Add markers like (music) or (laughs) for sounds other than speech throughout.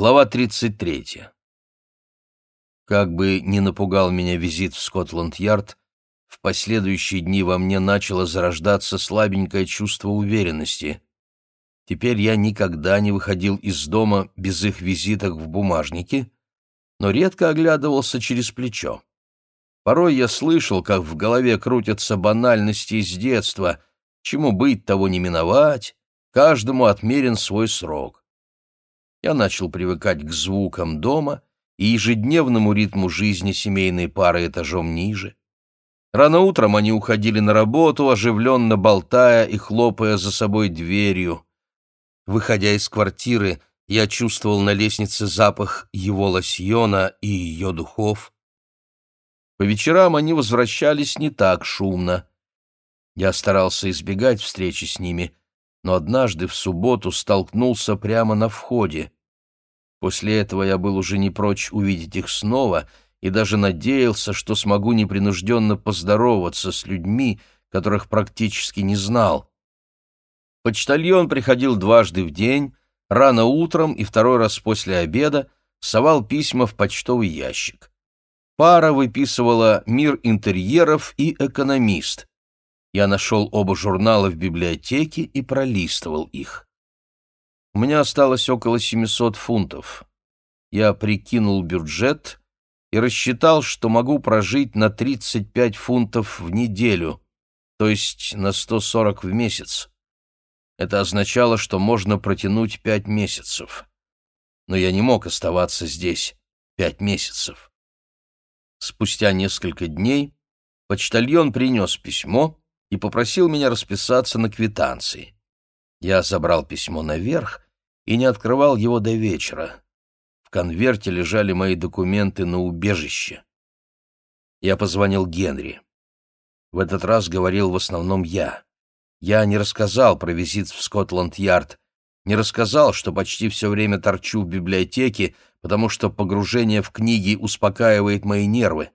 Глава 33. Как бы ни напугал меня визит в Скотланд-Ярд, в последующие дни во мне начало зарождаться слабенькое чувство уверенности. Теперь я никогда не выходил из дома без их визиток в бумажнике, но редко оглядывался через плечо. Порой я слышал, как в голове крутятся банальности из детства, чему быть, того не миновать, каждому отмерен свой срок. Я начал привыкать к звукам дома и ежедневному ритму жизни семейной пары этажом ниже. Рано утром они уходили на работу, оживленно болтая и хлопая за собой дверью. Выходя из квартиры, я чувствовал на лестнице запах его лосьона и ее духов. По вечерам они возвращались не так шумно. Я старался избегать встречи с ними, но однажды в субботу столкнулся прямо на входе. После этого я был уже не прочь увидеть их снова и даже надеялся, что смогу непринужденно поздороваться с людьми, которых практически не знал. Почтальон приходил дважды в день, рано утром и второй раз после обеда, совал письма в почтовый ящик. Пара выписывала «Мир интерьеров» и «Экономист». Я нашел оба журнала в библиотеке и пролистывал их. У меня осталось около 700 фунтов. Я прикинул бюджет и рассчитал, что могу прожить на 35 фунтов в неделю, то есть на 140 в месяц. Это означало, что можно протянуть пять месяцев. Но я не мог оставаться здесь пять месяцев. Спустя несколько дней почтальон принес письмо и попросил меня расписаться на квитанции. Я забрал письмо наверх и не открывал его до вечера. В конверте лежали мои документы на убежище. Я позвонил Генри. В этот раз говорил в основном я. Я не рассказал про визит в Скотланд-Ярд, не рассказал, что почти все время торчу в библиотеке, потому что погружение в книги успокаивает мои нервы.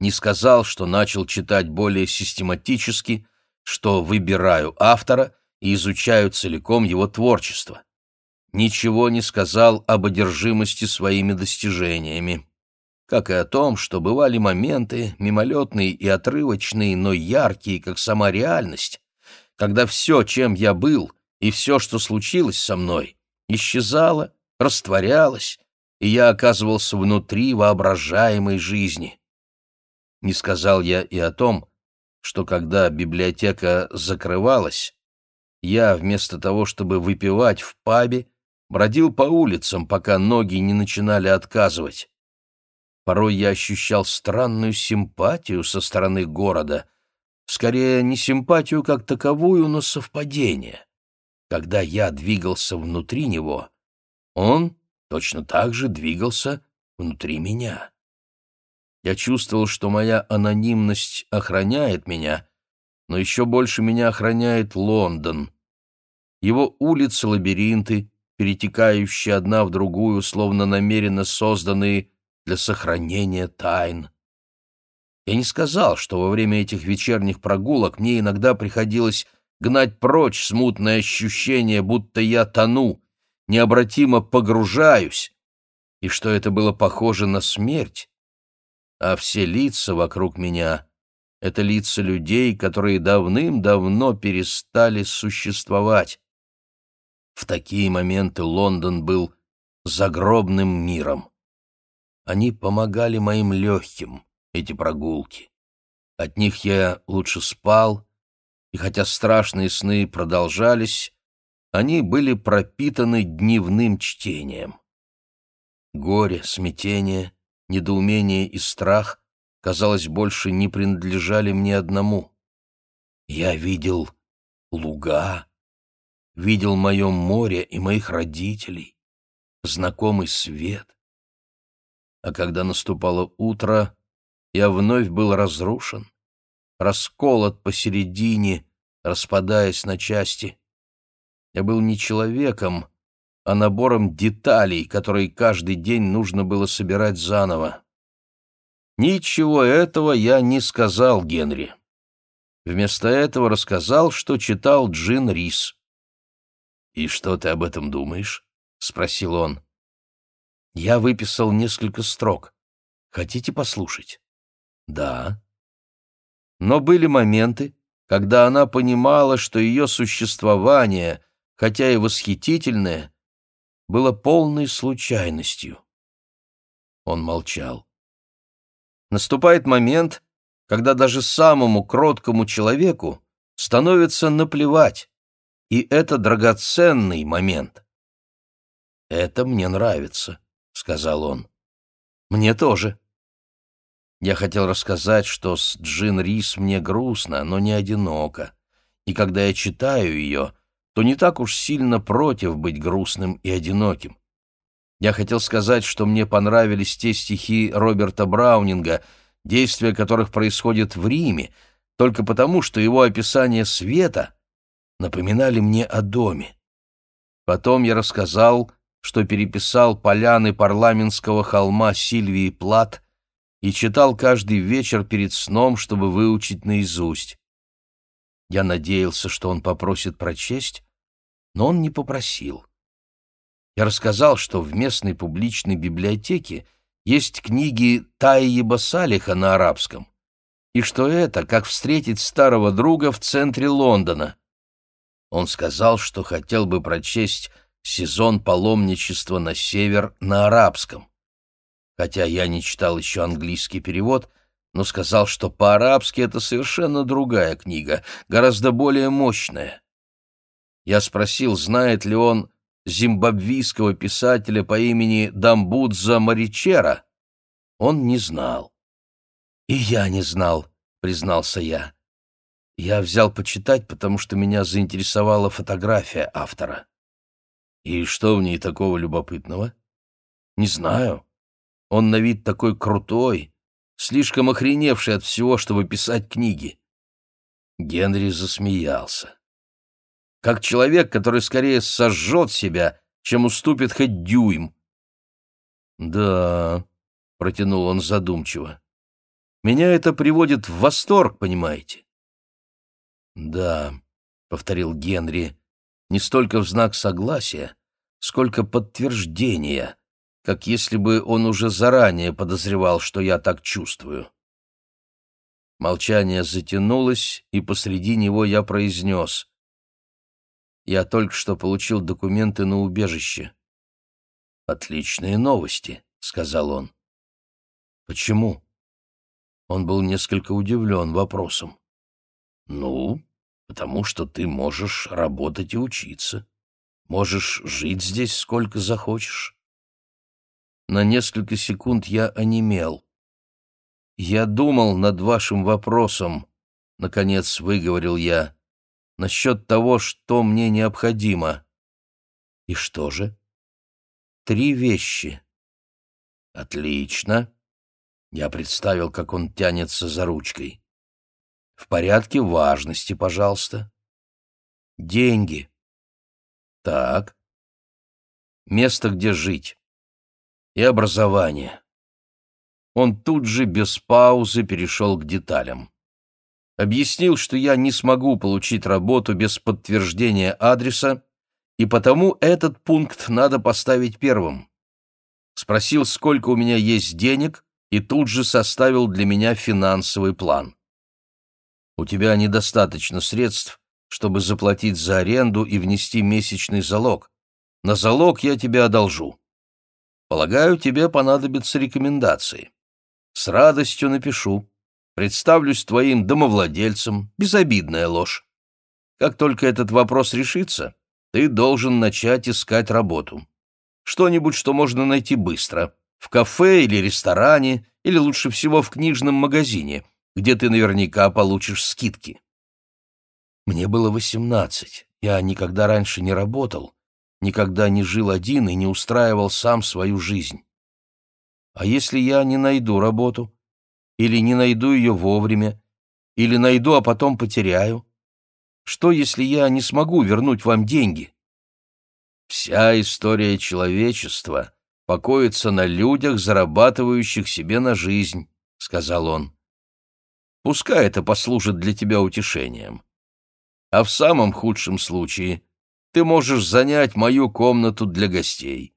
Не сказал, что начал читать более систематически, что выбираю автора и изучаю целиком его творчество. Ничего не сказал об одержимости своими достижениями как и о том, что бывали моменты, мимолетные и отрывочные, но яркие, как сама реальность, когда все, чем я был, и все, что случилось со мной, исчезало, растворялось, и я оказывался внутри воображаемой жизни. Не сказал я и о том, что когда библиотека закрывалась, я, вместо того, чтобы выпивать в пабе, бродил по улицам, пока ноги не начинали отказывать. Порой я ощущал странную симпатию со стороны города — Скорее, не симпатию как таковую, но совпадение. Когда я двигался внутри него, он точно так же двигался внутри меня. Я чувствовал, что моя анонимность охраняет меня, но еще больше меня охраняет Лондон. Его улицы-лабиринты, перетекающие одна в другую, словно намеренно созданные для сохранения тайн. Я не сказал, что во время этих вечерних прогулок мне иногда приходилось гнать прочь смутное ощущение, будто я тону, необратимо погружаюсь, и что это было похоже на смерть, а все лица вокруг меня — это лица людей, которые давным-давно перестали существовать. В такие моменты Лондон был загробным миром. Они помогали моим легким — эти прогулки. От них я лучше спал, и хотя страшные сны продолжались, они были пропитаны дневным чтением. Горе, смятение, недоумение и страх, казалось, больше не принадлежали мне одному. Я видел луга, видел мое море и моих родителей, знакомый свет. А когда наступало утро, я вновь был разрушен, расколот посередине, распадаясь на части. Я был не человеком, а набором деталей, которые каждый день нужно было собирать заново. Ничего этого я не сказал Генри. Вместо этого рассказал, что читал Джин Рис. «И что ты об этом думаешь?» — спросил он. Я выписал несколько строк. Хотите послушать? Да. Но были моменты, когда она понимала, что ее существование, хотя и восхитительное, было полной случайностью. Он молчал. Наступает момент, когда даже самому кроткому человеку становится наплевать, и это драгоценный момент. «Это мне нравится», — сказал он. «Мне тоже». Я хотел рассказать, что с Джин Рис мне грустно, но не одиноко, и когда я читаю ее, то не так уж сильно против быть грустным и одиноким. Я хотел сказать, что мне понравились те стихи Роберта Браунинга, действия которых происходят в Риме, только потому, что его описания света напоминали мне о доме. Потом я рассказал, что переписал поляны парламентского холма Сильвии Плат и читал каждый вечер перед сном, чтобы выучить наизусть. Я надеялся, что он попросит прочесть, но он не попросил. Я рассказал, что в местной публичной библиотеке есть книги Тайеба Салиха на арабском, и что это как встретить старого друга в центре Лондона. Он сказал, что хотел бы прочесть «Сезон паломничества на север» на арабском. Хотя я не читал еще английский перевод, но сказал, что по-арабски это совершенно другая книга, гораздо более мощная. Я спросил, знает ли он зимбабвийского писателя по имени Дамбудза Маричера, он не знал. «И я не знал», — признался я. Я взял почитать, потому что меня заинтересовала фотография автора. И что в ней такого любопытного? Не знаю. Он на вид такой крутой, слишком охреневший от всего, чтобы писать книги. Генри засмеялся как человек, который скорее сожжет себя, чем уступит хоть дюйм. «Да», — протянул он задумчиво, — «меня это приводит в восторг, понимаете?» «Да», — повторил Генри, — «не столько в знак согласия, сколько подтверждения, как если бы он уже заранее подозревал, что я так чувствую». Молчание затянулось, и посреди него я произнес. Я только что получил документы на убежище. Отличные новости, сказал он. Почему? Он был несколько удивлен вопросом. Ну, потому что ты можешь работать и учиться. Можешь жить здесь сколько захочешь. На несколько секунд я онемел. Я думал над вашим вопросом, наконец выговорил я насчет того, что мне необходимо. И что же? Три вещи. Отлично. Я представил, как он тянется за ручкой. В порядке важности, пожалуйста. Деньги. Так. Место, где жить. И образование. Он тут же без паузы перешел к деталям объяснил, что я не смогу получить работу без подтверждения адреса, и потому этот пункт надо поставить первым. Спросил, сколько у меня есть денег, и тут же составил для меня финансовый план. У тебя недостаточно средств, чтобы заплатить за аренду и внести месячный залог. На залог я тебе одолжу. Полагаю, тебе понадобятся рекомендации. С радостью напишу представлюсь твоим домовладельцем, безобидная ложь. Как только этот вопрос решится, ты должен начать искать работу. Что-нибудь, что можно найти быстро, в кафе или ресторане, или лучше всего в книжном магазине, где ты наверняка получишь скидки. Мне было восемнадцать, я никогда раньше не работал, никогда не жил один и не устраивал сам свою жизнь. А если я не найду работу, или не найду ее вовремя, или найду, а потом потеряю? Что, если я не смогу вернуть вам деньги? Вся история человечества покоится на людях, зарабатывающих себе на жизнь, — сказал он. Пускай это послужит для тебя утешением. А в самом худшем случае ты можешь занять мою комнату для гостей.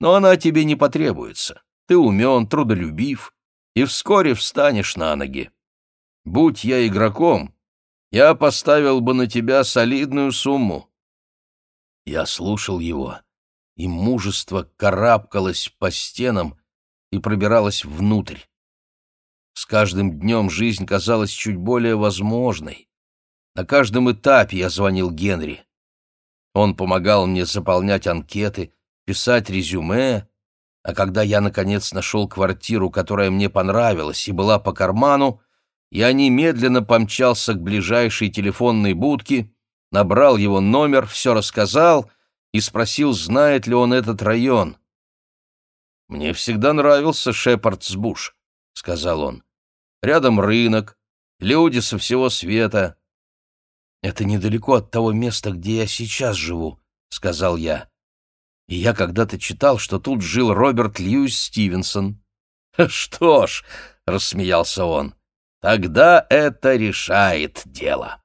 Но она тебе не потребуется. Ты умен, трудолюбив, и вскоре встанешь на ноги. Будь я игроком, я поставил бы на тебя солидную сумму». Я слушал его, и мужество карабкалось по стенам и пробиралось внутрь. С каждым днем жизнь казалась чуть более возможной. На каждом этапе я звонил Генри. Он помогал мне заполнять анкеты, писать резюме, а когда я, наконец, нашел квартиру, которая мне понравилась и была по карману, я немедленно помчался к ближайшей телефонной будке, набрал его номер, все рассказал и спросил, знает ли он этот район. «Мне всегда нравился Шепардсбуш», — сказал он. «Рядом рынок, люди со всего света». «Это недалеко от того места, где я сейчас живу», — сказал я. «И я когда-то читал, что тут жил Роберт Льюис Стивенсон». (laughs) «Что ж», — рассмеялся он, — «тогда это решает дело».